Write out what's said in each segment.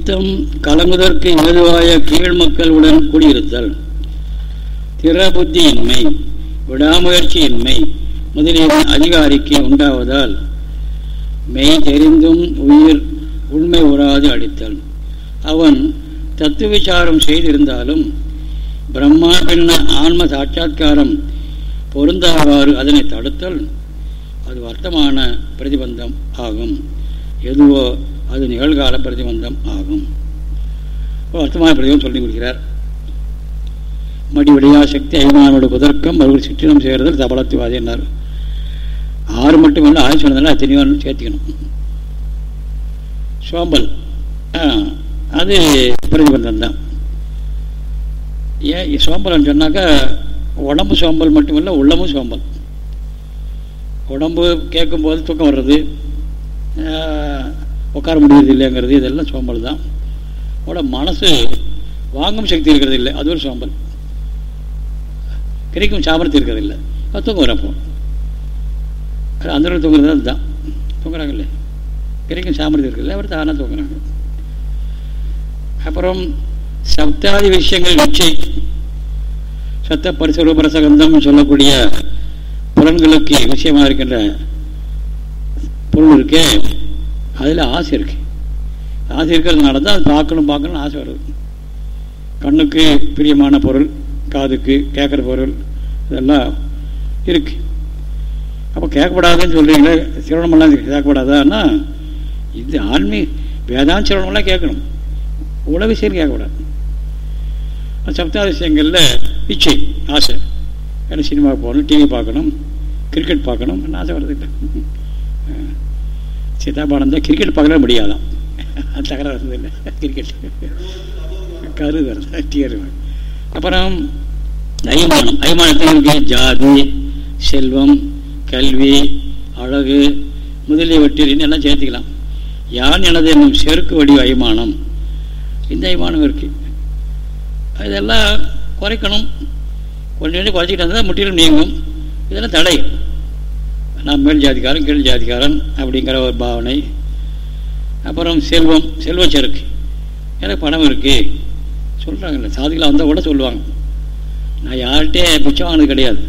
சித்தம் கலங்குதற்கு ஏதுவாய கீழ் மக்களுடன் குடியிருத்தல். திறபுத்தியின்மை விடாமுயற்சியின்மை முதலிய அதிகாரிக்கு உண்டாவதால் மெய் தெரிந்தும் உயிர் உண்மை உறாது அடித்தல். அவன் தத்துவ விசாரம் செய்திருந்தாலும் பிரம்மா பின்ன ஆன்ம சாட்சா்காரம் பொருந்தாவாறு அதனை தடுத்தல் அது வர்த்தமான பிரதிபந்தம் ஆகும். எதுவோ அது நிகழ்கால பிரதிபந்தம் ஆகும். வர்த்தமான பிரதிபம் சொல்லி கொடுக்கிறார் மடிவடியா சக்தி அபிமானோட புதற்கம் மறுபடியும் சிற்றினம் செய்கிறது தபலத்துவாதி என்னார் ஆறு மட்டும் இல்லை ஆறு சொன்னதால எத்தனையோ சேர்த்துக்கணும். சோம்பல். அது பிரதிபந்தம் தான். ஏன் சோம்பல்னு சொன்னாக்கா உடம்பு சோம்பல் மட்டுமில்லை உள்ளமும் சோம்பல். உடம்பு கேட்கும்போது தூக்கம் வர்றது. உட்கார முடியறது இல்லைங்கிறது இதெல்லாம் சோம்பல் தான். உட மனசு வாங்கும் சக்தி இருக்கிறது இல்லை அது ஒரு சோம்பல். கிடைக்கும் சாமர்த்தி இருக்கிறது இல்லை. அது தூக்கம் வரப்போ அந்த தூங்குறது தான் தூங்குறாங்கல்ல கிடைக்கும் சாமர்த்தி இருக்கிறது அவர் தானாக தூங்குறாங்க. அப்புறம் சப்தாதி விஷயங்கள் நிச்சை சத்த பரிசுரூபரசகந்தம் சொல்லக்கூடிய புலன்களுக்கு விஷயமாக இருக்கின்ற பொருள் இருக்கே. அதில் ஆசை இருக்கு. ஆசை இருக்கிறதுனால தான் அது பார்க்கணும் பார்க்கணும்னு ஆசை வருது. கண்ணுக்கு பிரியமான பொருள் காதுக்கு கேட்குற பொருள் இதெல்லாம் இருக்கு. அப்போ கேட்கக்கூடாதுன்னு சொல்கிறீங்களே சிரவணமெல்லாம் கேட்கக்கூடாதான்னா இது ஆன்மீ வேதாந்த சிரவணமெல்லாம் கேட்கணும். உலக விஷயம் கேட்கக்கூடாது சப்தா விஷயங்களில் இச்சை ஆசை. ஏன்னா சினிமாவுக்கு போகணும் டிவி பார்க்கணும் கிரிக்கெட் பார்க்கணும் ஆசை வருது. சீதாபானம் தான். கிரிக்கெட் பார்க்கவே முடியாதான் அது தகராறு இருந்ததில்லை கிரிக்கெட் கரு டிஆர் அப்புறம் அய்மானம் அய்மானத்தில் ஜாதி செல்வம் கல்வி அழகு முதலியவற்றில் எல்லாம் சேர்த்துக்கலாம். யான் எனது என்னும் செருக்கு வடிவ அய்மானம் இந்த அய்மானம் இருக்குது இதெல்லாம் குறைக்கணும். கொஞ்சம் கொஞ்சம் குறைச்சிக்கிட்டு வந்தால் முற்றிலும் நீங்கும். இதெல்லாம் தடை. நான் மேல் ஜாதிக்காரன் கீழ் ஜாதிக்காரன் அப்படிங்கிற ஒரு பாவனை. அப்புறம் செல்வம் செல்வச்செருக்கு எனக்கு பணம் இருக்குது சொல்கிறாங்கல்ல சாதிகளை வந்தால் கூட சொல்லுவாங்க. நான் யார்கிட்டே பிச்சை வாங்கினது கிடையாது.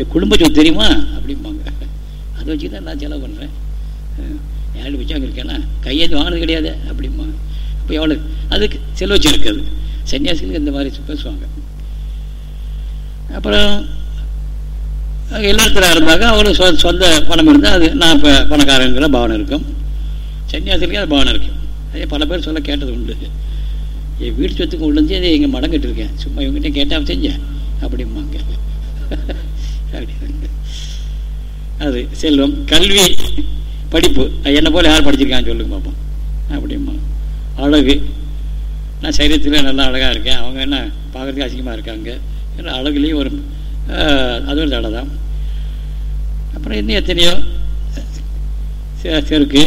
என் குடும்ப சொத்து தெரியுமா? அப்படிம்பாங்க. அதை வச்சு தான் நான் செலவு பண்ணுறேன் யார்கிட்ட பிச்சை வாங்கியிருக்கேன்னா கையெழுத்து வாங்கினது கிடையாது அப்படிம்பாங்க. அப்போ எவ்வளோ அதுக்கு செல்வச்சு அது. சன்னியாசிகளுக்கு இந்த மாதிரி பேசுவாங்க. அப்புறம் இல்லத்தராக இருந்தாக்க அவருக்கு சொ சொந்த பணம் இருந்தால் அது நான் இப்போ பணக்காரங்கிற பாவனை இருக்கும். சன்னியாசிகளுக்கே அது பாவனை இருக்கும். அதே பல பேர் சொல்ல கேட்டது உண்டு. என் வீட்டு சொத்துக்கு உள்ளே வந்து அதை எங்கள் மடம் கட்டிருக்கேன் சும்மா இவங்ககிட்ட கேட்டால் செஞ்சேன். அப்படிம்பாங்க. அது செல்வம் கல்வி படிப்பு. என்னை போல் யார் படிச்சிருக்கான்னு சொல்லுங்க பார்ப்போம் அப்படிம்மா அழகு. நான் சரீரத்தில் நல்லா அழகாக இருக்கேன். அவங்க என்ன பார்க்குறதுக்கு அசிங்கமாக இருக்காங்க. அழகுலேயும் ஒரு அது ஒரு தடை தான். அப்புறம் இன்னும் எத்தனையோ செருக்கு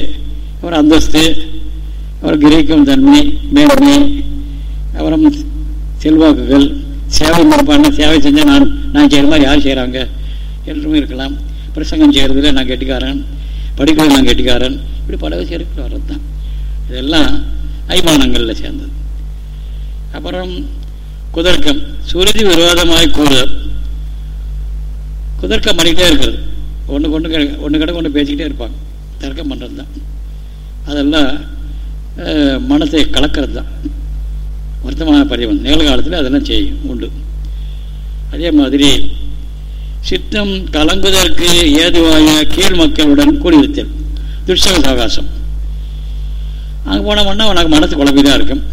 அப்புறம் அந்தஸ்து அப்புறம் கிரகிக்கும் தன்மை மேன்மை அப்புறம் செல்வாக்குகள் சேவை மறுப்பான சேவை செஞ்சால் நான் நான் செய்கிற மாதிரி யார் செய்கிறாங்க என்றும் இருக்கலாம். பிரசங்கம் செய்கிறதுல நான் கெட்டிக்காரன் படிக்கிறது நான் கெட்டிக்காரன் இப்படி பல விஷயம் இருக்கு வர்றது தான் இதெல்லாம் ஐமானங்களில் சேர்ந்தது. அப்புறம் குதர்க்கம் சுருதி விரோதமாய் கூறுதல். குதர்க்கம் பண்ணிக்கிட்டே இருக்கிறது. ஒன்று கொண்டு ஒன்று கடை கொண்டு பேசிக்கிட்டே இருப்பாங்க. தர்க்கம் பண்ணுறது தான் அதெல்லாம் மனத்தை கலக்கிறது தான் வருத்தமான பரிவம் நிகழ்காலத்தில் அதெல்லாம் செய்யும் உண்டு. அதே மாதிரி சித்தம் கலங்குவதற்கு ஏதுவாக கீழ் மக்களுடன் கூடியிருத்தல். துஷ்சக அவகாசம் அங்கே போனோம்னா உனக்கு மனசு குழப்பிதான் இருக்கும்.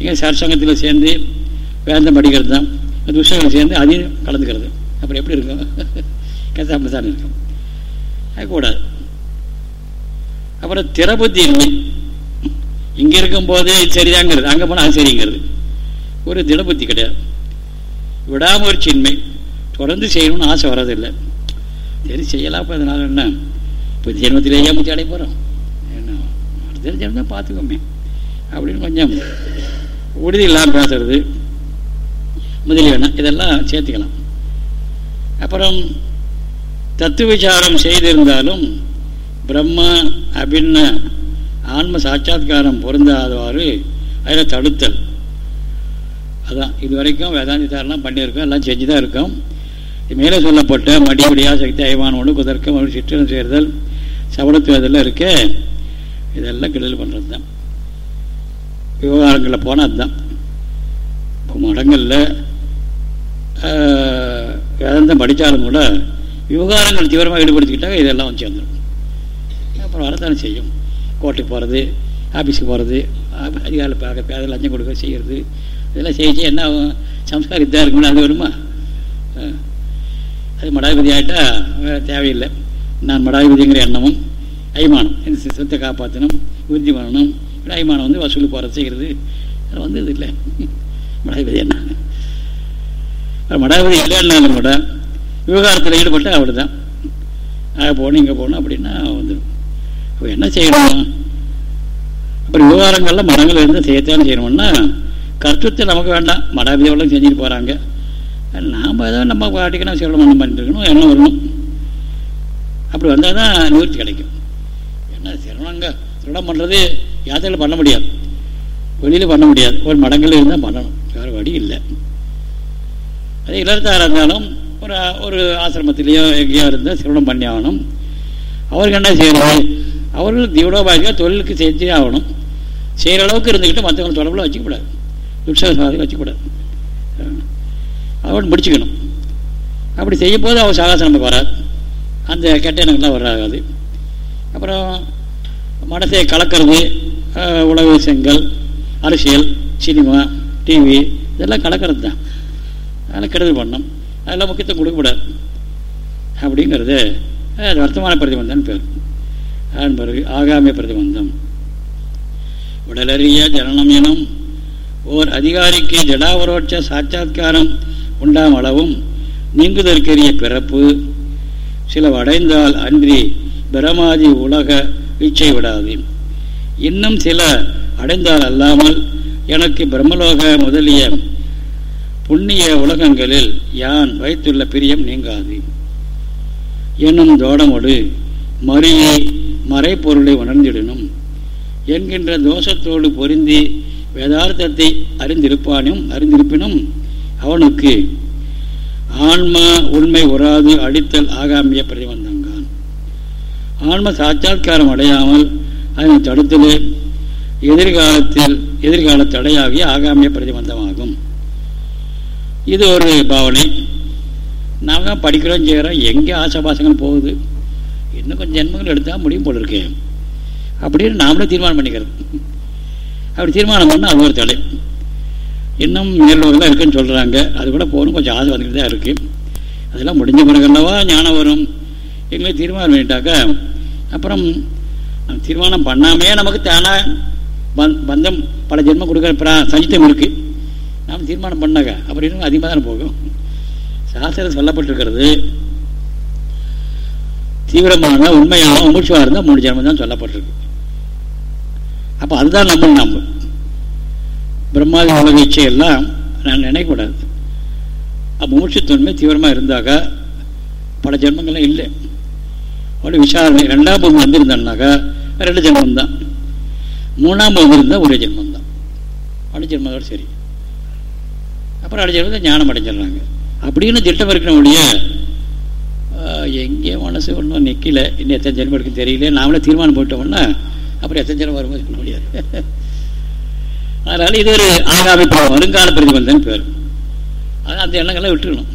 இங்கே சரசங்கத்தில் சேர்ந்து வேந்தம் படிக்கிறது தான் துஷ்சகம் சேர்ந்து அதையும் கலந்துக்கிறது. அப்புறம் எப்படி இருக்கும்? கசாப்பு தான் இருக்கும். கூடாது அப்புறம் திறபுத்தி இல்லை இங்கே இருக்கும்போது சரிதாங்கிறது. அங்கே போனால் அது சரிங்கிறது. ஒரு திடபுத்தி கிடையாது. விடாமுயற்சியின்மை. தொடர்ந்து செய்யணும்னு ஆசை வர்றதில்லை. சரி செய்யலாம். இப்போ அதனால என்ன? இப்போ ஜென்மத்திலேயே முத்தி அடைய போகிறோம் என்ன? அடுத்த ஜென்மம் பார்த்துக்கோமே. அப்படின்னு கொஞ்சம் உறுதி இல்லாமல் பேசுறது. முதலியன. இதெல்லாம் சேர்த்துக்கலாம். அப்புறம் தத்துவவிசாரம் செய்திருந்தாலும் பிரம்ம அபின்ன ஆன்ம சாட்சா்காரம் பொருந்தாதவாறு அதில் தடுத்தல். அதான் இது வரைக்கும் வேதாந்தி பண்ணியிருக்கோம் எல்லாம் செஞ்சு தான் இருக்கோம் மேலே சொல்லப்பட்ட மடிபடியாக சக்தி அயமானோடு குதர்க்கம் அவள் சேர்தல் சபலத்து அதெல்லாம் இருக்க. இதெல்லாம் கெடுதல் பண்ணுறது தான் விவகாரங்களில் போனால் அதுதான். இப்போ மடங்களில் வேதாந்தம் படித்தாலும் கூட விவகாரங்கள் தீவிரமாக ஈடுபடுத்திக்கிட்டாங்க இதெல்லாம் வந்து சேர்ந்துடும் அப்புறம் வரத்தானே செய்யும். கோர்ட்டுக்கு போகிறது ஆஃபீஸுக்கு போகிறது அதிகாரில் பார்க்க பேத லஞ்சம் கொடுக்க செய்கிறது இதெல்லாம் செய்ய என்ன ஆகும்? சம்ஸ்காரம் இதாக இருக்கும்னு அது வருமா? அது மடாதிபதி ஆகிட்டா தேவையில்லை. நான் மடாதிபதிங்கிற எண்ணமும் அய்மானம் இந்த சித்தத்தை காப்பாற்றணும் உறுதி பண்ணணும் அய்மானம் வந்து வசூல் போகிறது செய்கிறது அது வந்து இது இல்லை. மடாதிபதி என்ன? மடாதிபதி இல்லைன்னாலும் கூட விவகாரத்தில் ஈடுபட்டு அப்படி தான் அங்கே போகணும் இங்கே போகணும் அப்படின்னா வந்துடும் அப்போ என்ன செய்யணும்? அப்புறம் விவகாரங்களில் மடங்கள் இருந்து செய்யத்தான் செய்யணும்னா கர்த்தத்தை நமக்கு வேண்டாம். மடாபிதி செஞ்சுட்டு போகிறாங்க நாம் ஏதோ நம்ம பாட்டிக்கணும் சிரவணம் பண்ணிட்டு இருக்கணும் எண்ணம் வரணும். அப்படி வந்தால் தான் நிவர்த்தி கிடைக்கும். என்ன சிரவணங்க சிரவணம் பண்ணுறது யாத்திரையில் பண்ண முடியாது. வெளியில் பண்ண முடியாது. ஒரு மடங்கள் இருந்தால் பண்ணணும். வேறு வழி இல்லை. அது இளர்த்தாராக இருந்தாலும் ஒரு ஒரு ஆசிரமத்திலேயோ எங்கேயோ இருந்தால் சிரவணம் பண்ணி ஆகணும். அவருக்கு என்ன செய்யறது? அவர்கள் தீவிரபாதியாக தொழிலுக்கு செஞ்சே ஆகணும். செய்கிற அளவுக்கு இருந்துக்கிட்டு மற்றவங்க தொடர்பில் வச்சுக்கூடாது துட்சகசாதி வச்சுக்கூடாது அவன் முடிச்சுக்கணும். அப்படி செய்யும் போது அவன் சாகாசம் நமக்கு வராது. அந்த கெட்ட எண்ணங்கள்லாம் வராது. அப்புறம் மனசை கலக்கிறது உலக விஷயங்கள் அரசியல் சினிமா டிவி இதெல்லாம் கலக்கிறது தான் அதெல்லாம் கெடுதல் பண்ணணும். அதெல்லாம் முக்கியத்துவம் கொடுக்கக்கூடாது அப்படிங்கிறது அது வர்த்தமான பிரதிபந்தம் பேர். அதன் பிறகு ஆகாமிய பிரதிபந்தம். உடலறிய ஜனனம் எனும் ஓர் அதிகாரிக்கு ஜடாவரோட்ச சாட்சா்காரம் உண்டாம் அளவும் நீங்குதற்கரிய பிறப்பு சில அடைந்தால் அன்றி பிரமாதி உலக இச்சை விடாது. இன்னும் சில அடைந்தால் அல்லாமல் எனக்கு பிரம்மலோக முதலிய புண்ணிய உலகங்களில் யான் வைத்துள்ள பிரியம் நீங்காது. என்னும் தோடமோடு மறியை மறைப்பொருளை உணர்ந்திடணும் என்கின்ற தோஷத்தோடு பொருந்தி வேதார்த்தத்தை அறிந்திருப்பானும் அறிந்திருப்பினும் அவனுக்கு ஆன்மா உண்மை உறாது அடித்தல் ஆகாமிய பிரதிபந்தங்கான் ஆன்ம சாட்சா்காரம் அடையாமல் அதனை தடுத்தது எதிர்காலத்தில் எதிர்கால தடையாகிய ஆகாமிய பிரதிபந்தமாகும். இது ஒரு பாவனை. நாம் தான் படிக்கிறோம் செய்கிறோம் எங்கே ஆசாபாசங்கள் போகுது? இன்னும் கொஞ்சம் ஜென்மங்கள் எடுத்தால் முடியும் போல இருக்கேன் அப்படின்னு நாமளே தீர்மானம் பண்ணிக்கிறது. அப்படி தீர்மானம் பண்ணால் அது ஒரு தடை. இன்னும் மேலோகெல்லாம் இருக்குன்னு சொல்கிறாங்க அது கூட போகணும் கொஞ்சம் ஆசை வந்துக்கிட்டு தான் இருக்குது அதெல்லாம் முடிஞ்ச பிறகுல்லவா ஞானம் வரும். எங்களே தீர்மானம் பண்ணிட்டாக்கா அப்புறம் தீர்மானம் பண்ணாமே நமக்கு தானாக பந்தம் பல ஜென்மம் கொடுக்குற சஞ்சித்தம் இருக்குது நாம் தீர்மானம் பண்ணாங்க. அப்புறம் அதிகமாக தானே போகும். சாஸ்திரம் சொல்லப்பட்டிருக்கிறது தீவிரமான உண்மையான உமிழ்ச்சியாக இருந்தால் மூணு ஜென்மம் தான் சொல்லப்பட்டிருக்கு. அப்போ அதுதான் நம்ம நம்ப. பிரம்மாதி உலக இச்சையெல்லாம் நான் நினைக்கக்கூடாது. அப்போ மூச்சுத்தன்மை தீவிரமாக இருந்தாக்கா பல ஜென்மங்கள்லாம் இல்லை. அவ்வளோ விசாரணை ரெண்டாம் பகுதி வந்திருந்தான்னாக்கா ரெண்டு ஜென்மம் தான் மூணாம் பகுதி இருந்தால் ஒரே ஜென்மம் தான் அடி ஜென்மத்தோடு சரி. அப்புறம் அடி ஞானம் அடைஞ்சிடுறாங்க. அப்படின்னு திட்டம் இருக்கணும் எங்கே மனசு ஒன்றும் நிற்கல இன்னும் எத்தனை ஜென்மம் இருக்குன்னு தெரியல. நாமளே தீர்மானம் போட்டோம்னா அப்புறம் எத்தனை ஜென்மம் வரும்போது சொல்ல முடியாது. அதனால் இது ஒரு ஆகாமி வருங்கால பிரதிபந்தன் பேர். அதனால் அந்த எண்ணங்கள்லாம் விட்டுக்கணும்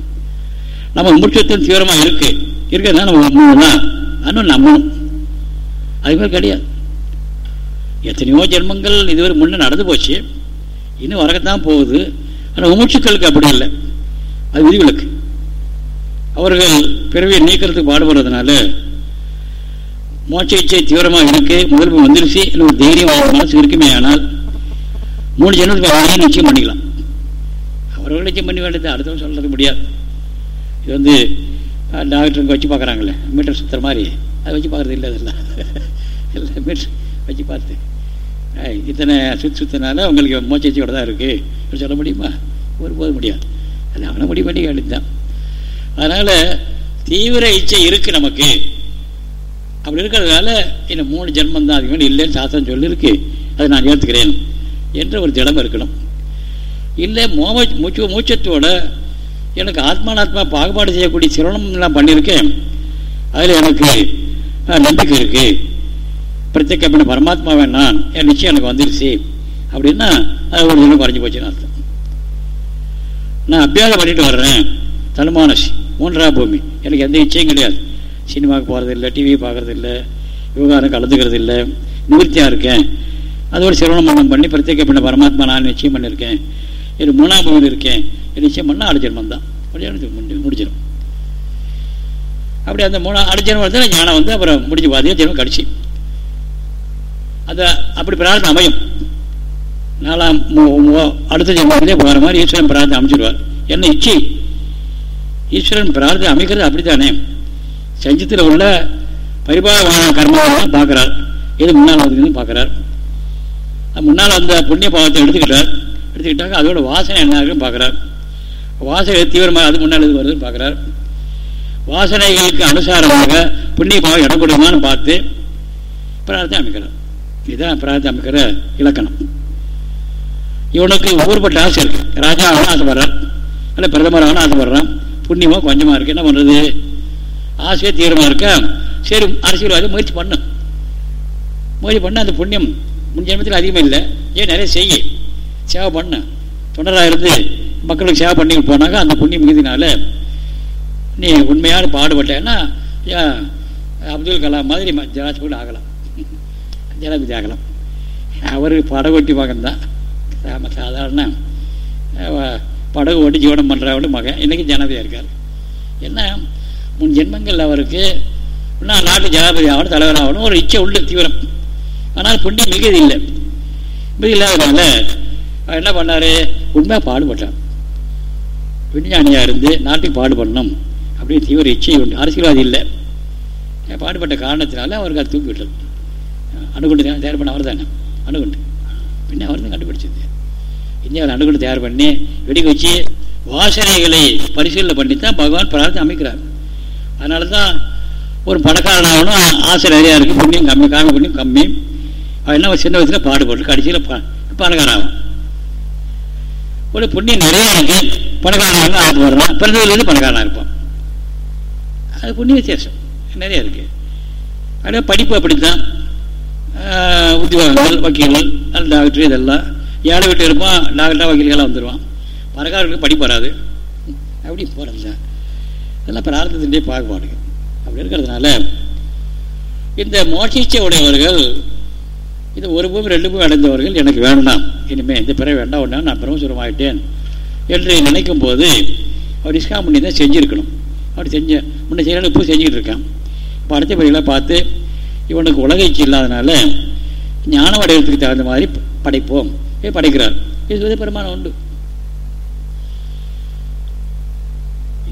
நம்ம முற்றத்தின் தீவிரமாக இருக்கு. இருக்கிறதுனால நம்ம நம்பணும் ஆனால் நம்பணும் அது மாதிரி கிடையாது. எத்தனையோ ஜென்மங்கள் இதுவரை முன்னே நடந்து போச்சு. இன்னும் வரக்கத்தான் போகுது. ஆனால் மூச்சுக்களுக்கு அப்படி இல்லை. அது விதிவிலக்கு. அவர்கள் பிறவியை நீக்கிறதுக்கு பாடுபடுறதுனால மோட்ச இச்சை தீவிரமாக இருக்கு முதல் வந்துருச்சு இல்லை ஒரு தைரியம் மனசு இருக்குமே ஆனால் மூணு ஜனத்துக்கு அவரையும் நிச்சயம் பண்ணிக்கலாம்? அவர்கள் நிச்சயம் பண்ணி வேண்டியது அடுத்தவங்க சொல்கிறது முடியாது. இது வந்து டாக்டருக்கு வச்சு பார்க்குறாங்களே மீட்டர் சுற்றுற மாதிரி. அதை வச்சு பார்க்குறது இல்லை அதெல்லாம். இல்லை மீட்டர் வச்சு பார்த்து. இத்தனை சுத்து சுத்தினால உங்களுக்கு மோச்ச தான் இருக்குது சொல்ல முடியுமா? ஒருபோது முடியாது. அது அவனை முடிவு பண்ணி கேட்டுதான் அதனால் தீவிர இச்சை இருக்குது நமக்கு. அப்படி இருக்கிறதுனால இன்னும் மூணு ஜென்மம் தான் அதுக்கு இல்லைன்னு சாஸ்திரம் சொல்லியிருக்கு அதை நான் ஏற்றுக்கிறேன் என்ற ஒரு திடம் இருக்கணும். இல்லை மோம மூச்சு மூச்சத்தோட எனக்கு ஆத்மானாத்மா பாகுபாடு செய்யக்கூடிய சிரவணம்லாம் பண்ணியிருக்கேன். அதில் எனக்கு நம்பிக்கை இருக்குது பிரத்யேக பின்ன பரமாத்மாவே நான் என் நிச்சயம் எனக்கு வந்துருச்சு. அப்படின்னா அது ஒரு தினம் குறைஞ்சி போச்சுன்னு அர்த்தம். நான் அபியாசம் பண்ணிட்டு வர்றேன். தனுமானசி மூன்றா பூமி. எனக்கு எந்த இச்சையும் கிடையாது. சினிமாவுக்கு போகிறது இல்லை டிவி பார்க்குறது இல்லை விவகாரம் கலந்துக்கிறது இல்லை நிவர்த்தியாக இருக்கேன் அதோட சிரவணம் மன்னம் பண்ணி பிரத்யேக பண்ண பரமாத்மா நான் நிச்சயம் பண்ணியிருக்கேன். இது மூணாம் பூமியில் இருக்கேன். நிச்சயம் பண்ணால் அடிஜன்மம் தான். முடிஞ்சு முடிச்சிடும் அப்படி அந்த மூணா அடிஜன்மம் வந்து ஞானம் வந்து அப்புறம் முடிஞ்சு பாதியாக திரும்ப கடிச்சு. அது அப்படி பிரார்த்தனை அமையும். நாலாம் அடுத்த ஜென்மத்திலே போகிற மாதிரி ஈஸ்வரன் பிரார்த்தனை அமைச்சிடுவார் என்ன இச்சை? ஈஸ்வரன் பிரார்த்தனை அமைக்கிறது அப்படித்தானே? சஞ்சத்தில் உள்ள பரிபாக கர்மாவெல்லாம் பார்க்குறார். எது முன்னால் வந்துருக்குன்னு பார்க்குறார். முன்னால் அந்த புண்ணிய பாவத்தை எடுத்துக்கிட்டார். எடுத்துக்கிட்டாங்க அதோட வாசனை என்ன இருக்குன்னு பார்க்குறார். வாசனை தீவிரமாக அது முன்னால் எது வருதுன்னு பார்க்குறார். வாசனைகளுக்கு அனுசாரமாக புண்ணிய பாவம் இடம் கொடுக்குமான்னு பார்த்து பிரார்த்தனை அமைக்கிறார். இதுதான் பிரார்த்தனை இலக்கணம். இவனுக்கு ஊர்பட்ட ஆசை இருக்கு. ராஜா ஆகணும் ஆசைப்படுறான் இல்லை பிரதமர் ஆகணும் ஆசைப்படுறான் புண்ணியமோ கொஞ்சமாக இருக்கு. என்ன பண்ணுறது ஆசையே தீவிரமாக இருக்கா? சரி அரசியல்வாதி முயற்சி பண்ணும் முயற்சி பண்ண அந்த புண்ணியம் முன் ஜென்மத்தில் அதிகமாக இல்லை. ஏன் நிறைய செய்ய. சேவை பண்ண. தொண்டராக இருந்து மக்களுக்கு சேவை பண்ணி போனாங்க அந்த புண்ணியம் மிகுதினால நீ உண்மையான பாடுபட்டேன்னா அப்துல் கலாம் மாதிரி ஜனாதிபதி ஆகலாம். ஜனாதிபதி ஆகலாம் அவர் ஒட்டி மகன் தான். சாதாரண படகு ஓட்டி ஜீவனம் பண்ணுறவனு மகன். இன்றைக்கி ஜனபதியாக இருக்கார். என்ன முன் ஜென்மங்கள் அவருக்கு இன்னும் நாட்டு ஜனாதிபதி ஆகணும் தலைவர் ஆகணும் ஒரு இச்சை உள்ள தீவிரம். ஆனால் புண்ணியம் மிகுதி இல்லை. மிகுதி இல்லாதனால அவர் என்ன பண்ணார்? உண்மையாக பாடுபட்டார். விஞ்ஞானியாக இருந்து நாட்டுக்கு பாடுபடணும் அப்படின்னு தீவிர இச்சை உண்டு. அரசியல்வாதி இல்லை. பாடுபட்ட காரணத்தினால அவருக்கு அது தூக்கி விட்டது. அணுகுண்டு தயார் பண்ண அவர் தானே அணுகுண்டு. பின்ன அவர் தான் கண்டுபிடிச்சது இந்தியாவில் அணுகுண்டு தயார் பண்ணி வெடிக்க வச்சு வாசனைகளை பரிசீலனை பண்ணி தான் பகவான் பிரார்த்தனை அமைக்கிறார். அதனால தான் ஒரு பணக்காரனாகணும் ஆசை நிறையா இருக்குது புண்ணியம் கம்மி காமி புண்ணியம் கம்மி. என்ன சின்ன வயசில் பாடுபட்டு கடைசியில் பணக்காரனாகும் ஒரு புண்ணியம் நிறையா இருக்கு பணக்காரனாக ஆட்டு வர்றான் பிறந்ததுலேருந்து பணக்காரனாக இருப்பான். அது புண்ணிய வித்தியாசம் நிறையா இருக்குது அதே படிப்பு அப்படித்தான். உத்தியோகங்கள் வக்கீல்கள் அல்ல டாக்டர் இதெல்லாம். ஏழை வீட்டு இருப்பான் டாக்டராக வக்கீல்களாக வந்துடுவான் பணக்காரர்களுக்கு படிப்பு வராது அப்படி போகிறது தான் இதெல்லாம் பிரார்த்தத்திൻ്റെ பாகுபாடுகள் அப்படி இருக்கிறதுனால இந்த மோட்சிச்சை உடையவர்கள் இது ஒரு பூமி ரெண்டு பூமி அடைந்தவர்கள் எனக்கு வேண்டாம். இனிமேல் இந்த பிறகு வேண்டாம். ஒன்றா நான் பிரம்மசுரம் ஆகிட்டேன் என்று நினைக்கும் போது அவர் இஸ்காம் பண்ணி தான் செஞ்சுருக்கணும். அப்படி செஞ்ச முன்னே செய்யணும் இப்போ செஞ்சுக்கிட்டு இருக்கான். இப்போ அடுத்த பிறகுகளை பார்த்து இவனுக்கு உலக இல்லாதனால ஞானம் அடைகிறதுக்கு தகுந்த மாதிரி படைப்போம். படைக்கிறார். இது பெருமானம் உண்டு.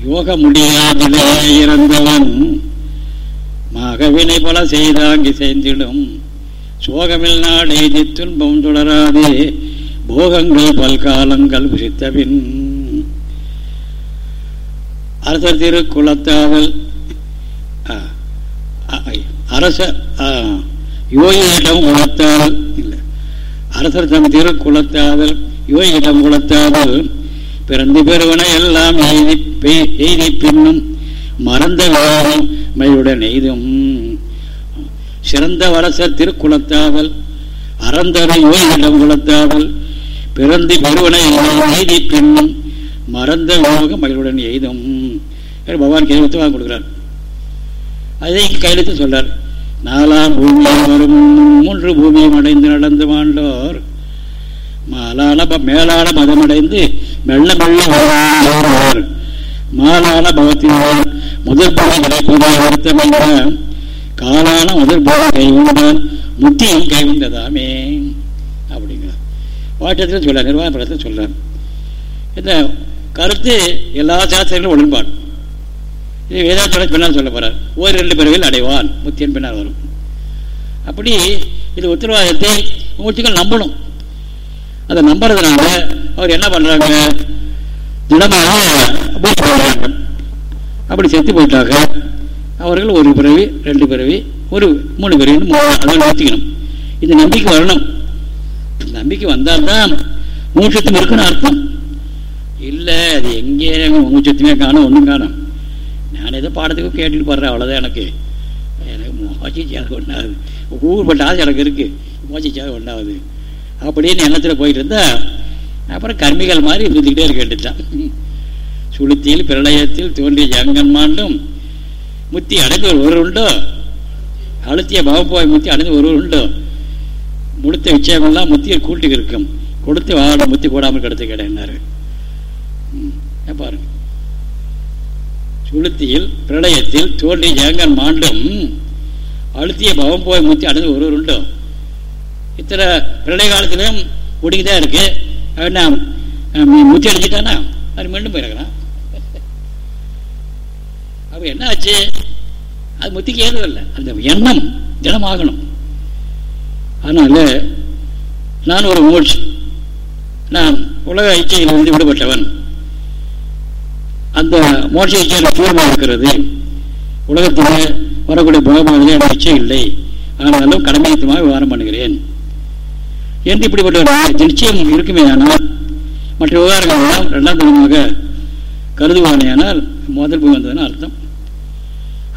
யோக முடியாமலே இறந்தவன் மகவினை பல செய்தாங்கி செய்திடும் சோகமில் நாடே துன்பம் தொடராதே போகங்கள் பல்காலங்கள் புசித்தபின் அரசர் திருக்குளத்தாவல் அரச யோகியிடம் குலத்தாதல் இல்லை. அரசர் தம் திருக்குளத்தாவல் யோகியிடம் குலத்தாதல் பிறந்து பெறுவன எல்லாம் எய்தி எய்தி பின்னும் மறந்த வேகம் மயிலுடன் எய்தும். சிறந்த வரசர் திருக்குலத்தாதல் அறந்தரை யோகியிடம் குலத்தாதல் பிறந்து பெறுவன எல்லாம் எய்தி பின்னும் மறந்த யோகம் மயிலுடன் எய்தும். பகவான் கேள்வி வாங்க கொடுக்குறார். அதை கையெழுத்து சொல்றார். நாலாம் பூமியை வரும் மூன்று பூமியும் அடைந்து நடந்து மாண்டோர் மாலான மேலான மதமடைந்து மெல்ல மெல்ல வருவார். மாலான பவத்தினால் முதல் பணி கிடைப்பதாக அர்த்தம் என்ற காலான முதல் பணி கைவிண்டான் முத்தியும் கைவிந்ததாமே அப்படிங்கிறார் வாட்டத்தில் சொல்ல நிர்வாக படத்தில் சொல்றார். இந்த கருத்து எல்லா சாஸ்திரங்களும் உடன்பாடு. இது வேதாந்தோட பின்னால் சொல்ல போகிறார் ஓர் ரெண்டு பிறவில் அடைவான். முத்தியன் பின்னால் வரும். அப்படி இது உத்தரவாதத்தை மூச்சுக்கள் நம்பணும். அதை நம்புறதுனால அவர் என்ன பண்ணுறாங்க திடமாக போடுறாங்க அப்படி செத்து போயிட்டாக்க அவர்கள் ஒரு பிறவி ரெண்டு பிறவி ஒரு மூணு பிறவி மூணு அதை நிறுத்திக்கணும். இந்த நம்பிக்கை வரணும். நம்பிக்கை வந்தால்தான் மூச்சத்தும் இருக்குன்னு அர்த்தம். இல்லை அது எங்கே மூச்சத்துமே காணும் ஒன்றும் காணும். நான் ஏதோ பாடத்துக்கும் கேட்டுட்டு போடுறேன் அவ்வளோதான் எனக்கு எனக்கு மோச்சிச்சாது ஒன்றாகுது ஊர்பட்ட எனக்கு இருக்குது மோச்சிச்சாது ஒன்றாகுது அப்படின்னு எண்ணத்தில் போயிட்டு இருந்தா அப்புறம் கர்மிகள் மாதிரி இருந்துக்கிட்டே இருக்க வேண்டியதுதான் சுளுத்தியில் பிரளயத்தில் தோன்றிய ஜங்கன்மாண்டும் முத்தி அடைந்து ஒரு உண்டோ அழுத்திய பவப்போய் முத்தி அடைந்து ஒரு உண்டோ முடித்த விஷயமெல்லாம் முத்தியை கூட்டுக்கு இருக்கும் கொடுத்து வாட முத்தி கூடாமல் கிடத்து கிடையாது பாருங்கள் சுளுத்தியில் பிரளயத்தில் தோன்றி ஜெகன் மாண்டும். அழுத்திய பவம் போய் முத்தி அடைந்து ஒரு உண்டும் இத்தனை பிரளய காலத்திலையும் ஒடுங்கிதான் இருக்கு. அப்படின்னா முத்தி அடைஞ்சிட்டானா அது மீண்டும் போயிருக்கிறான். அப்போ என்ன ஆச்சு? அது முத்திக்கு ஏதும் இல்லை. அந்த எண்ணம் தினமாகணும் அதனால நான் ஒரு மூச்சு நான் உலக இச்சையிலிருந்து விடுபட்டவன். அந்த மோட்ச இச்சையில் பூர்வமாக இருக்கிறது உலகத்தில் வரக்கூடிய பகவானிலே எனக்கு இச்சை இல்லை. ஆனாலும் கடமையத்துமாக விவகாரம் பண்ணுகிறேன். என்று இப்படிப்பட்ட நிச்சயம் இருக்குமே ஆனால் மற்ற விவகாரங்கள் எல்லாம் இரண்டாம் தரமாக கருதுவானேனால் முதல் பூ வந்ததுன்னு அர்த்தம்.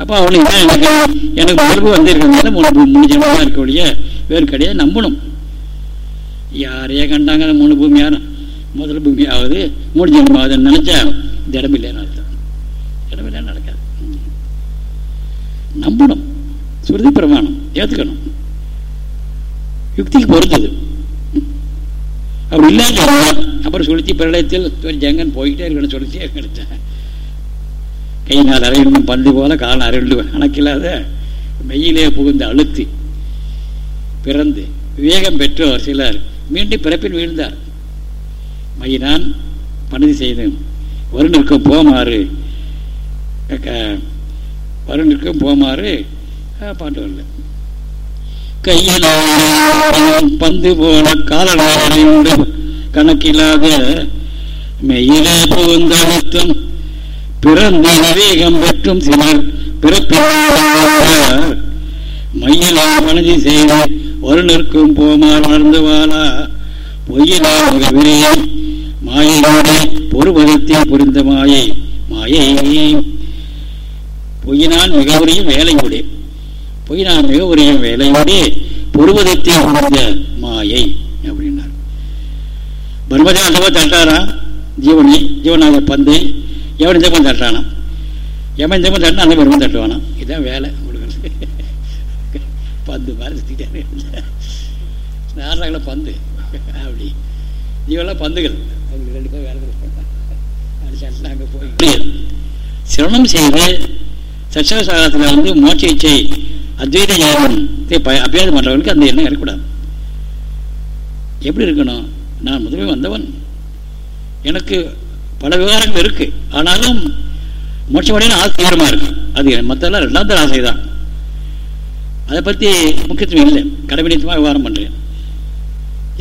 அப்போ அவனுக்கு எனக்கு எனக்கு முதல் பூ வந்திருக்கிறதுனால மூணு மூணு ஜனமாக இருக்க வேறு கிடையாது நம்பணும். யாரையே கண்டாங்க மூணு பூமி யாரும் முதல் பூமி ஆகுது மூணு ஜனமாகுதுன்னு நினச்சா இந்த இடம் இல்லைன்னு அர்த்தம். இடம் இல்லைன்னு நடக்காது. நம்பணும். சுருதி பிரமாணம். ஏற்றுக்கணும் யுக்திக்கு பொறுத்தது அப்படி இல்லாத அப்புறம் சுளுத்தி பிரளயத்தில் ஜங்கன் போய்கிட்டே இருக்கணும். சுளுத்தியே கிடைச்சேன் கை நாள் அரையணும் பந்து போல காலம் அரைண்டு கணக்கில்லாத மெய்யிலே புகுந்த அழுத்தி பிறந்து விவேகம் பெற்றோர் சிலர் மீண்டும் பிறப்பில் வீழ்ந்தார். மையினான் பணிதி செய்தேன். வருணிற்கும் போமாறு. வருணிற்கும் போமாறு. பாட்டு வரல. கையிலான பந்து போல காலடைந்து கணக்கில்லாத மெயிலே புகுந்தழுத்தம் பிறந்த விவேகம் பெற்றும் சிலர் பிறப்பில் மையிலா மனதி செய்து வருணர்க்கும் போமால் வளர்ந்து வாழா. பொய்யிலா விரையும் மாயையோட பொறுபதத்தில் புரிந்த மாயை மாயை பொய்யினால் மிகவுரியும் வேலையோடு. பொய்யினால் மிகவுரியும் வேலையோடு பொறுபதத்தில் புரிந்த மாயை அப்படின்னார். பிரம்மதே அந்த தட்டாரா ஜீவனி ஜீவனாக பந்து. எவன் இந்த தட்டானா எவன் இந்த தட்டினா அந்த பிரம்மன் தட்டுவானா இதுதான் வேலை உங்களுக்கு. பந்து மாதிரி சுற்றிக்கிட்டே நாராங்கள பந்து. அப்படி. இவெல்லாம் பந்துகள். அவங்களுக்கு ரெண்டு பேர் வேலை அடிச்சாட்டு அங்கே போய். சிரமம் செய்து சச்சவசாகத்தில் வந்து மோட்ச இச்சை அத்வைத ஞானம் அபியாசம் பண்ணுறவனுக்கு அந்த எண்ணம் இருக்கக்கூடாது எப்படி இருக்கணும்? நான் முதலே வந்தவன். எனக்கு பல விவகாரங்கள் இருக்கு. ஆனாலும் மோட்சமடையின ஆசை தீவிரமாக இருக்கு. அது மற்றெல்லாம் ரெண்டாவது ஆசை தான். அதை பற்றி முக்கியத்துவம் இல்லை. கடமைநித்தமாக விவகாரம் பண்ணுறேன்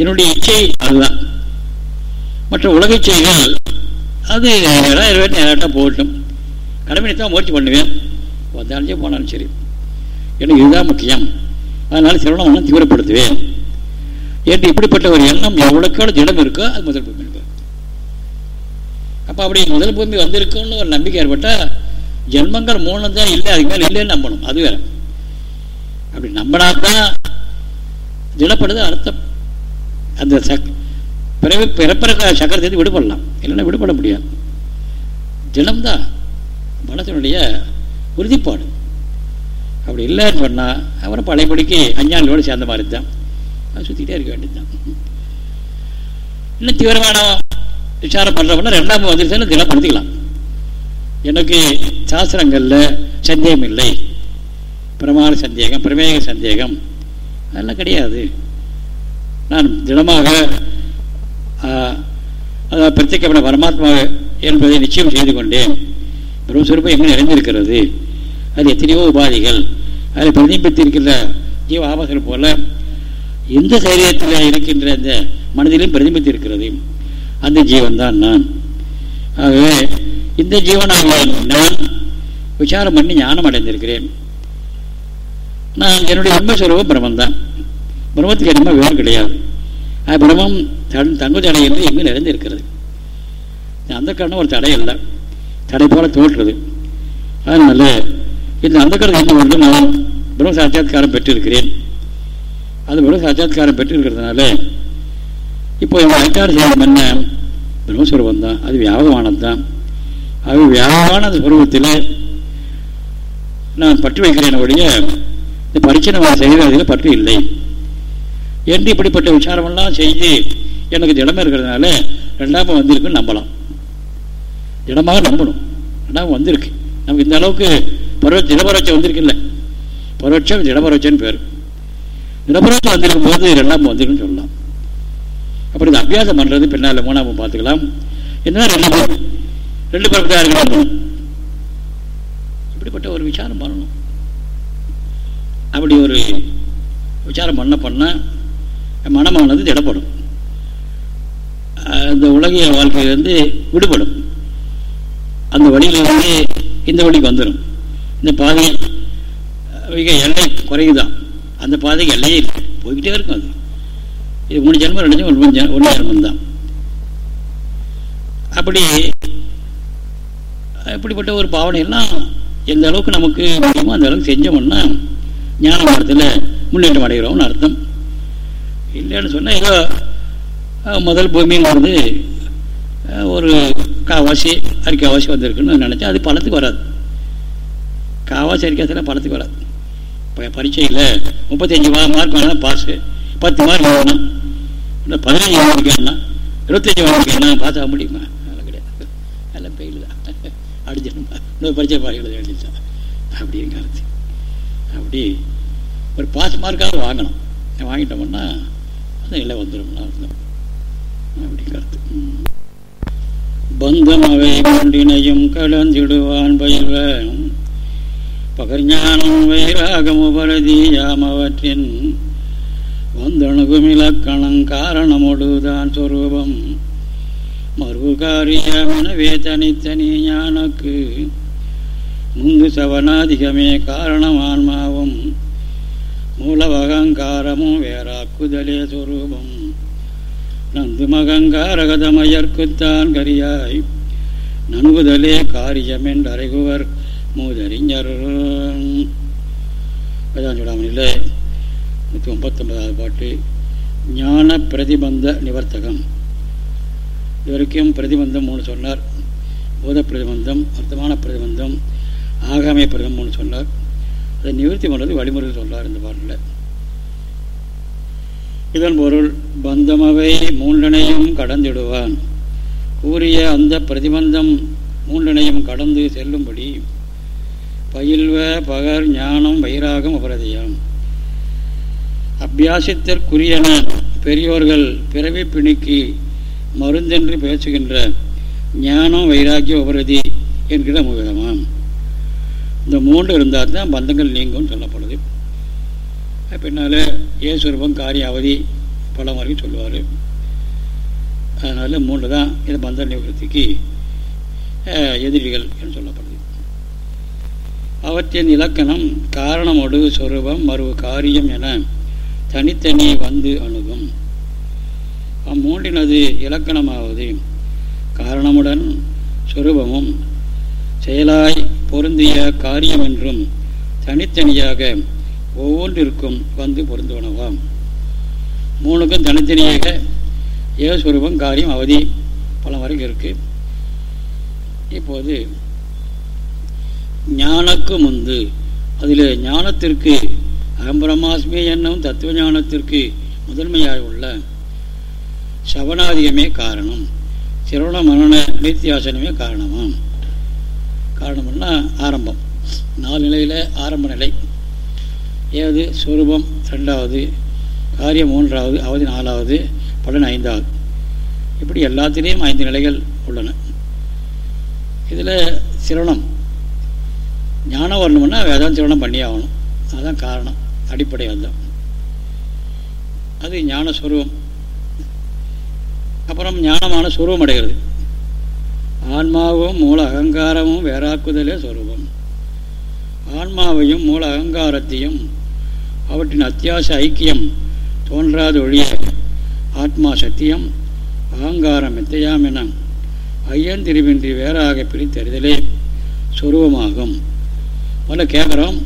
என்னுடைய இச்சை அதுதான். மற்ற உலக செய்கள் அது நேராக போகட்டும். கடமைநித்தமாக முயற்சி பண்ணுவேன். வந்தாலும் போனாலும் சரி. எனக்கு இதுதான் முக்கியம். அதனால் சிரவணம் ஒன்றும் தீவிரப்படுத்துவேன். என்று இப்படிப்பட்ட ஒரு எண்ணம் எவ்வளோக்கால திடம் இருக்கோ அது முதல் பூமி அப்போ அப்படி முதல் பூமி வந்திருக்குன்னு ஒரு நம்பிக்கை ஏற்பட்டால் ஜென்மங்கள் மூணு தான் இல்லை அதுக்கு மேலே இல்லைன்னு நம்பணும். அது வேற. அப்படி நம்பினா தான் திடப்படுது அர்த்தம். அந்த சக் பிறவி பிறப்பிற சக்கரத்தை விடுபடலாம். இல்லைன்னா விடுபட முடியாது. தினம்தான் மனத்தினுடைய உறுதிப்பாடு. அப்படி இல்லைன்னு சொன்னால் அவரை பழையபடிக்கு அஞ்ஞானிகளோடு சேர்ந்த மாதிரி தான் சுற்றிக்கிட்டே இருக்க வேண்டியதுதான். இன்னும் தீவிரமான விசாரம் பண்ணுறோம்னா ரெண்டாம் வதிசைல தினம் பண்ணிக்கலாம் எனக்கு சாஸ்திரங்களில் சந்தேகம் இல்லை. பிரமாண சந்தேகம் பிரமேக சந்தேகம் அதெல்லாம் கிடையாது. நான் திடமாக அதாவது பிரத்யேகப்பட பரமாத்மா என்பதை நிச்சயம் செய்து கொண்டேன். பிரம்மஸ்வரூபம் எங்கே நிறைந்திருக்கிறது. அது எத்தனையோ உபாதிகள். அதில் பிரதிபித்திருக்கிற ஜீவ ஆபாசம் போல எந்த சரீரத்தில் இருக்கின்ற அந்த மனதிலும் பிரதிபித்து இருக்கிறது அந்த ஜீவன் தான் நான். ஆகவே இந்த ஜீவனாக நான் விசாரம் பண்ணி ஞானம் அடைந்திருக்கிறேன். நான் என்னுடைய உண்மை சுரூபம் பிரம்மன் தான் பிரம்மத்துக்கு என்னமோ வேறு கிடையாது. பிரம்மம் தன் தங்கு தடை என்று எங்கு நிறைந்திருக்கிறது. அந்த கரணம் ஒரு தடை இல்லை தடை போல தோற்றுறது அதனால இந்த அந்த கருத்து என்ன வந்து நான் பிரம்ம சாட்சாத்காரம் பெற்றிருக்கிறேன். அது பிரம்ம சாட்சாத்காரம் பெற்றிருக்கிறதுனால இப்போ எங்கள் அச்சார செய்யும் என்ன? பிரம்மஸ்வரூபம் தான். அது வியாபகமானது தான். அது வியாபகமான ஸ்வரூபத்தில் நான் பற்று வைக்கிறேன் ஒழிய இந்த பரிச்சனை செய்கிறதில் பற்று இல்லை. என்று இப்படிப்பட்ட விசாரமெல்லாம் செய்து எனக்கு திடமாக இருக்கிறதுனால ரெண்டாம வந்திருக்குன்னு நம்பலாம். திடமாக நம்பணும். ரெண்டாம வந்திருக்கு. நமக்கு இந்த அளவுக்கு பருவ திடபரட்சம் வந்திருக்குல்ல. பரோட்சம் திடபரோட்சன்னு பேர். திடபரோட்சம் வந்திருக்கும் போது ரெண்டாம் வந்திருக்குன்னு சொல்லலாம். அப்புறம் இந்த அபியாசம் பண்ணுறது பின்னால் மூணாம் பார்த்துக்கலாம். என்ன ரெண்டு ரெண்டு பருவத்தாக இருக்கணும் இப்படிப்பட்ட ஒரு விசாரம் பண்ணணும். அப்படி ஒரு விசாரம் பண்ண பண்ண மனமானது திடப்படும். அந்த உலகிய வாழ்க்கையிலேருந்து விடுபடும். அந்த வழியிலிருந்து இந்த வழிக்கு வந்துடும் இந்த பாதை மிக எல்லை குறையுதான் அந்த பாதைக்கு எல்லையே இல்லை. போய்கிட்டே இருக்கும் அது. இது மூணு ஜென்மம் ரெண்டு ஜென்மம் ஒன்று ஜென்மம் தான். அப்படி இப்படிப்பட்ட ஒரு பாவனையெல்லாம் எந்த அளவுக்கு நமக்கு முடியுமோ அந்த அளவுக்கு செஞ்சோம்னா ஞான மரத்தில் முன்னேற்றம் அடைகிறோம்னு அர்த்தம். இல்லைன்னு சொன்னால் ஏதோ முதல் பூமிங்கிறது ஒரு காவாசி அரிக்காவாசி வந்திருக்குன்னு நினச்சா அது பழத்துக்கு வராது. காவாசி அரிக்காசிலாம் பழத்துக்கு வராது. இப்போ பரீட்சையில் முப்பத்தஞ்சு மார்க் வேணால் பாஸு பத்து மார்க் வேணும் இல்லை பதினஞ்சு மார்க் வேணாம் இருபத்தஞ்சி மார்க் வேணாம் பாஸ் ஆக முடியுமா? அதெல்லாம் கிடையாது. எல்லாம் பெயில் தான். அடிச்சிடணும். இன்னொரு பரீட்சை பாஸ் எழுத வேண்டியதுதான். அப்படின்னு அப்படி ஒரு பாஸ் மார்க்காவது வாங்கணும். வாங்கிட்டோம்னா அது இல்லை வந்துடும் அர்த்தம் அப்படி கருத்து. பந்தம் அவை கொண்டினையும் கலந்திடுவான் பயில்வன். பகர்ஞானம் வைராகம் உபரதி யாமவற்றின். வந்தணுகும் இலக்கணம் காரணமொடுதான் சொரூபம். மறுபு காரியமெனவே தனித்தனி ஞானக்கு. முந்து சவனாதிகமே காரணம் ஆன்மாவும் மூலவகங்காரமும் வேறாக்குதலே சொரூபம். நந்து மகங்காரகதமயற்குத்தான் கரியாய் நன்குதலே காரியமென்றறைகுவர் மூதறிஞர் வேதாஞ்சூடாமனில் நூற்றி ஒன்பத்தொன்பதாவது பாட்டு ஞான பிரதிபந்த நிவர்த்தகம். இதுவரைக்கும் பிரதிபந்தம் மூணு சொன்னார். பூத பிரதிபந்தம் அர்த்தமான பிரதிபந்தம் ஆகாமிய பிரதம் மூணு சொன்னார். அதை நிவர்த்தி பண்ணுறது வழிமுறை சொல்கிறார் இந்த பாட்டில். இதன் பொருள் பந்தமவை மூன்றனையும் கடந்திடுவான். கூறிய அந்த பிரதிபந்தம் மூன்றனையும் கடந்து செல்லும்படி பயில்வ பகர் ஞானம் வைராகம் அபரதியம். அபியாசத்திற்குரியன பெரியோர்கள் பிறவி பிணிக்கு மருந்தென்று பேசுகின்ற ஞானம் வைராக்கிய உபரதி என்கிற முகமாம் இந்த மூன்று இருந்தால் தான் பந்தங்கள் நீங்கும் சொல்லப்படுது. பின்னால் ஏசுரூபம் காரிய அவதி பல வரைக்கும் சொல்லுவார். அதனால் மூன்று தான் இது பந்த நிவர்த்திக்கு எதிரிகள் என்று சொல்லப்படுது. அவற்றின் இலக்கணம் காரணமொடு சொரூபம் மறு காரியம் என தனித்தனி வந்து அணுகும். அம்மூன்றினது இலக்கணமாவது காரணமுடன் சொரூபமும் செயலாய் பொருந்திய காரியம் என்றும் தனித்தனியாக ஒவ்வொன்றிற்கும் வந்து பொருந்துவனவாம். மூணுக்கும் தனித்தனியாக ஏசுரூபம் காரியம் அவதி பல வரைக்கும் இருக்கு. இப்போது ஞானக்கு முந்து அதில் ஞானத்திற்கு அகம்பிரமாஸ்மி என்னும் தத்துவ ஞானத்திற்கு முதன்மையாக உள்ள சவனாதிகமே காரணம். சிரவண மரண நித்தியாசனமே காரணமாம். காரணம்னா ஆரம்பம். நாலு நிலையில் ஆரம்ப நிலை. ஏது சுரூபம் ரெண்டாவது காரியம் மூன்றாவது அவதி நாலாவது பலன் ஐந்தாவது. இப்படி எல்லாத்திலையும் ஐந்து நிலைகள் உள்ளன. இதில் சிரவணம் ஞானம் வரணும்னா வேதாந்த சிரவணம் பண்ணி ஆகணும். அதுதான் காரணம். அடிப்படை வந்தோம் அது ஞான அப்புறம் ஞானமான சுரூபம் அடைகிறது. ஆன்மாவும் மூல அகங்காரமும் வேறாக்குதலே சொரூபம். ஆன்மாவையும் மூல அகங்காரத்தையும் அவற்றின் அத்தியாச ஐக்கியம் தோன்றாத ஒழிய ஆத்மா சத்தியம் அகங்காரம் மெத்தையாம் என ஐயன் திருவின்றி வேறாக பிரித்தறிதலே சொருவமாகும் முதல்ல கேட்குறோம்.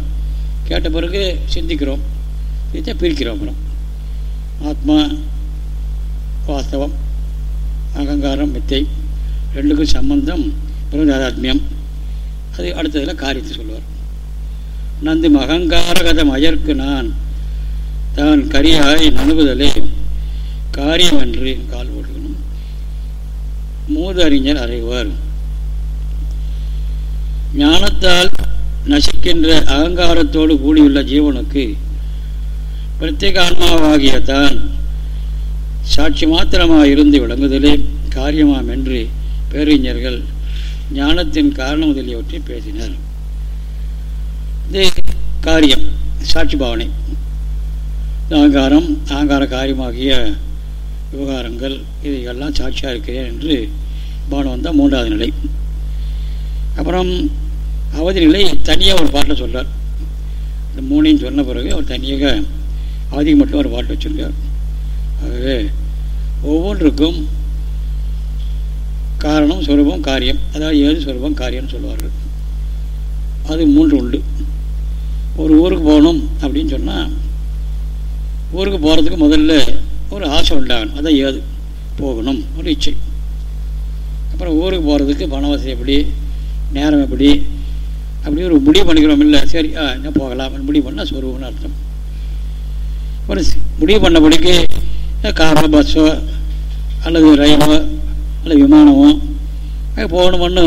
கேட்ட பிறகு சிந்திக்கிறோம். சிந்தித்தா பிரிக்கிறோம் அப்புறம் ஆத்மா வாஸ்தவம் அகங்காரம் மித்தை ரெண்டுக்கும் சம்பந்தம் பிரதாத்மியம் அது அடுத்ததில் காரியத்தை சொல்லுவார். நந்தி மகங்காரகதம் அயற்கு நான் தான் கரியாய் நணுகுதலே. காரியம் என்று கால் போட்டுக்கணும். மூது அறிஞர் அறிவார். ஞானத்தால் நசிக்கின்ற அகங்காரத்தோடு கூடியுள்ள ஜீவனுக்கு பிரத்யேக ஆன்மாவாகிய தான் சாட்சி மாத்திரமாக இருந்து விளங்குதலே காரியமாம் என்று பேரறிஞர்கள் ஞானத்தின் காரணம் முதலியவற்றை பேசினர். இது காரியம் சாட்சி பாவனை. அகங்காரம் அகங்கார காரியமாகிய விவகாரங்கள் இதையெல்லாம் சாட்சியாக இருக்கிறேன் என்று பானம் வந்தால் மூன்றாவது நிலை. அப்புறம் அவதி நிலை தனியாக ஒரு பாட்டில் சொல்கிறார் இந்த மூணையும் சொன்ன பிறகு அவர் தனியாக அவதிக்கு மட்டும் ஒரு பாட்டு வச்சுருக்கார். ஆகவே ஒவ்வொன்றுக்கும் காரணம் சொரூபம் காரியம். அதாவது ஏது சொரூபம் காரியம்னு சொல்லுவார்கள். அது மூன்று உண்டு. ஒரு ஊருக்கு போகணும் அப்படின்னு சொன்னால் ஊருக்கு போகிறதுக்கு முதல்ல ஒரு ஆசை உண்டாகணும். அதான் ஏது போகணும். ஒரு இச்சை. அப்புறம் ஊருக்கு போகிறதுக்கு பண வசதி எப்படி? நேரம் எப்படி? அப்படி ஒரு முடிவு பண்ணிக்கிறோம். இல்லை சரி ஆ என்ன போகலாம். முடிவு பண்ணால் சொருவம்னு அர்த்தம். ஒரு முடிவு பண்ணபடிக்கு காரோ பஸ்ஸோ அல்லது ரயிலோ அல்லது விமானமோ போகணும்னு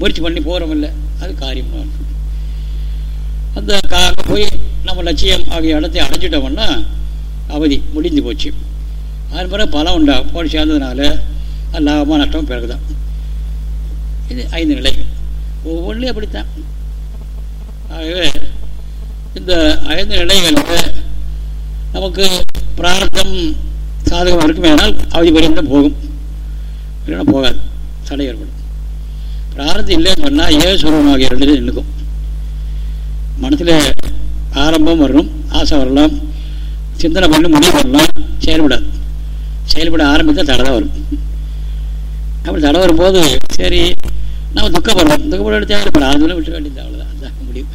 முயற்சி பண்ணி போகிறோம் இல்லை. அது காரியமாக இருக்கும் அந்த கா போய் நம்ம லட்சியம் ஆகிய இடத்தை அடைஞ்சிட்டோம்னா அவதி முடிஞ்சு போச்சு. அதன் பிறகு பலம் உண்டா? போய் சேர்ந்ததுனால அது லாபமாக நஷ்டம் பிறகுதான். இது ஐந்து நிலைகள் ஒவ்வொன்றிலையும் அப்படித்தான். ஆகவே இந்த ஐந்து நிலைகளில் நமக்கு பிரார்த்தம் சாதகமாக இருக்குமேனால் அவதி பரியந்தம் போகும். இல்லைன்னா போகாது. தடை ஏற்படும். பிரார்த்தம் இல்லைன்னு சொன்னால் ஏ சுரூபமாக ரெண்டு நின்றுக்கும் மனசில் ஆரம்பம் வரணும் ஆசை வரலாம் சிந்தனை பண்ணி முடிவு பண்ணலாம் செயல்படாது. செயல்பட ஆரம்பித்தால் தடை தான் வரும். அப்படி தடை வரும்போது சரி நம்ம துக்கப்படுறோம். துக்கப்பட தேவை பிரார்த்தனை விட்டு வேண்டியது அவ்வளோதான் அதுதான் முடியும்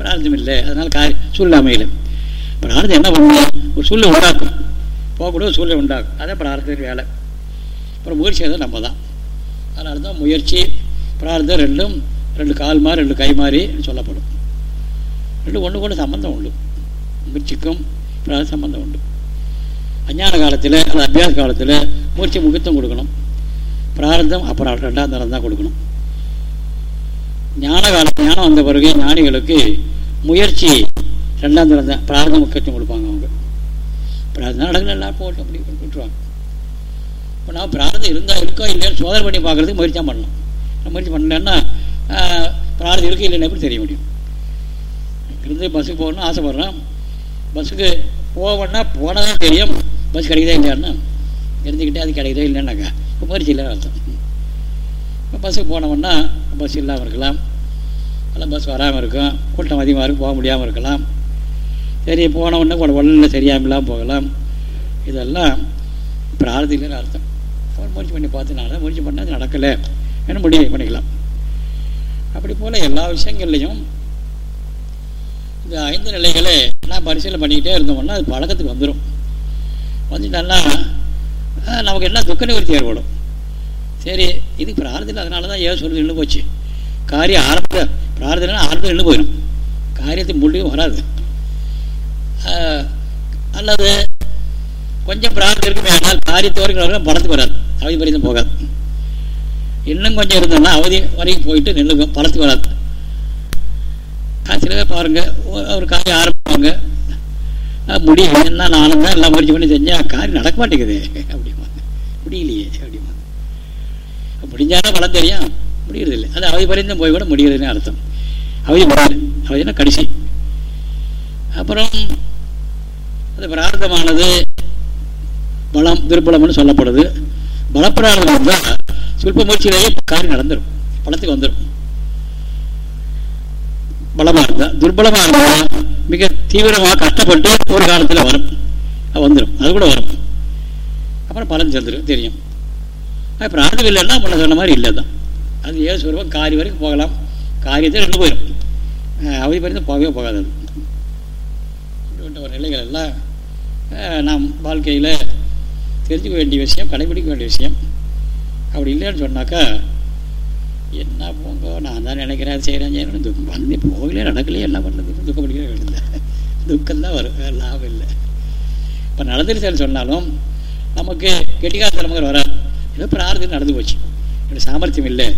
பிரார்த்தம் இல்லை. அதனால் காரி சூழ்நிலை அமையல. பிரார்த்தம் என்ன பண்ணணும் ஒரு சூழ்நிலை உண்டாக்கும். போகக்கூடிய சூழ்நிலை உண்டாக்கும். அதான் பிரார்த்தனை வேலை. அப்புறம் முயற்சி எதுவும் நம்ம தான் அதனால தான் முயற்சி பிரார்த்தம் ரெண்டும் ரெண்டு கால் மாதிரி ரெண்டு கை மாதிரி சொல்லப்படும். ரெண்டு ஒன்று கொண்டு சம்பந்தம் உண்டு. முயற்சிக்கும் பிரார்த்தம் சம்பந்தம் உண்டு. அஞ்ஞான காலத்தில் அல்லது அபியாச காலத்தில் முயற்சி முக்கியத்துவம் கொடுக்கணும். பிரார்த்தம் அப்புறம் ரெண்டாம் தரம் தான் கொடுக்கணும். ஞான காலம் ஞானம் வந்த பிறகு ஞானிகளுக்கு முயற்சி ரெண்டாம் தரம் தான் பிரார்த்தம் முக்கியத்துவம் கொடுப்பாங்க அவங்க. பிரார்த்தம் நடக்கல எல்லாம் போட்டு அப்படி விட்டுருவாங்க இப்போ நான் பிரார்த்தம் இருந்தால் இருக்கோ இல்லையான்னு சோதனை பண்ணி பார்க்குறதுக்கு முயற்சி தான் பண்ணணும். முயற்சி பண்ணலன்னா பிரார்த்தம் இருக்கு இல்லைன்னு எப்படி தெரிய முடியும்? இருந்து பஸ்ஸுக்கு போகணும்னு ஆசைப்பட்றேன் பஸ்ஸுக்கு போவோம்னா போனால் தான் தெரியும். பஸ் கிடைக்குதா இல்லையான்னா. இருந்துக்கிட்டே அது கிடைக்குதோ இல்லைன்னாக்கா இப்போ முயற்சி இல்லைன்னு அர்த்தம். இப்போ பஸ்ஸுக்கு போனோம்னா பஸ் இல்லாமல் இருக்கலாம். இல்லை பஸ் வராமல் இருக்கும். கூட்டம் அதிகமாக இருக்கும் போக முடியாமல் இருக்கலாம். சரி போனவுடனே கூட உடலில் சரியாமலாம் போகலாம். இதெல்லாம் பிரார்த்திலன்னு அர்த்தம். முயற்சி பண்ணி பார்த்தனால முயற்சி பண்ணால் அது நடக்கலை. என்ன முடிவு பண்ணிக்கலாம். அப்படி போல் எல்லா விஷயங்கள்லையும் இந்த ஐந்து நிலைகளை நான் பரிசீலனை பண்ணிக்கிட்டே இருந்தோம்னா அது பழக்கத்துக்கு வந்துடும் வந்துட்டோம்னா நமக்கு என்ன துக்க நிவர்த்தி ஏற்படும். சரி இது பிரார்த்தனை அதனால தான் ஏன் சொல்லுது நின்று போச்சு. காரியம் ஆரம்ப பிரார்த்தனை ஆரம்பத்தில் நின்று போயிடும் காரியத்துக்கு முடிவும் வராது. அல்லது கொஞ்சம் பிரார்த்தனை இருக்குமே ஆனால் காரியத்தோருக்கு வரைக்கும் படத்துக்கு வராது. அவதி பரிதம் போகாது. இன்னும் கொஞ்சம் இருந்தோம்னா அவதி வரைக்கும் போயிட்டு நின்றுக்கும் பழத்துக்கு வராது. சில பேர் பாருங்க ஒரு காரியம் ஆரம்பிப்பாங்க. முடியும் என்ன நானும் தான் எல்லாம் முயற்சி பண்ணி செஞ்சால் காரியம் நடக்க மாட்டேங்குது அப்படிம்பாங்க. முடியலையே அப்படிமா முடிஞ்சாலும் பலம் தெரியும். முடியறது இல்லை அது அவதி பரிந்தும் போய் கூட முடிகிறதுன்னு அர்த்தம். அவதி முடியல அவதினா கடைசி. அப்புறம் அது பிரார்த்தமானது பலம் துர்பலம்னு சொல்லப்படுது. பலப்பிரார்த்தம் இருந்தால் சொல்ப முயற்சியிலேயே காரியம் நடந்துடும் பலத்துக்கு வந்துடும் பலமாக இருந்தால் துர்பலமாக இருந்தால் மிக தீவிரமாக கஷ்டப்பட்டு ஒரு காலத்தில் வரும். வந்துடும் அது கூட வரும். அப்புறம் பலன் சேர்ந்துடும் தெரியும். அது பிரார்த்தம் இல்லைன்னா பண்ண சொன்ன மாதிரி இல்லை தான் அது ஏழு ஸ்வரூபம் காரி வரைக்கும் போகலாம். காரியத்தை ரெண்டு போயிடும் அவதி பறிந்து போகவே போகாது அது. இப்படிப்பட்ட ஒரு நிலைகள் எல்லாம் நாம் வாழ்க்கையில் தெரிஞ்சுக்க வேண்டிய விஷயம் கடைபிடிக்க வேண்டிய விஷயம். அப்படி இல்லைன்னு சொன்னாக்கா என்ன போங்க நான் தான் நினைக்கிறேன் செய்கிறேன் செய்யணும் துக்கம் வந்து போகலையே நடக்கலையே என்ன பண்ணுறது துக்கப்படுகிற பிடிக்கிற துக்கம் துக்கம்தான் வரும் வேறு லாபம் இல்லை. இப்போ நடந்துருச்சேன்னு சொன்னாலும் நமக்கு கெட்டிக்காரத்தனமாக வராது. ஏதோ பிரார்த்தனை நடந்து போச்சு. என்னோடய சாமர்த்தியம் இல்லை.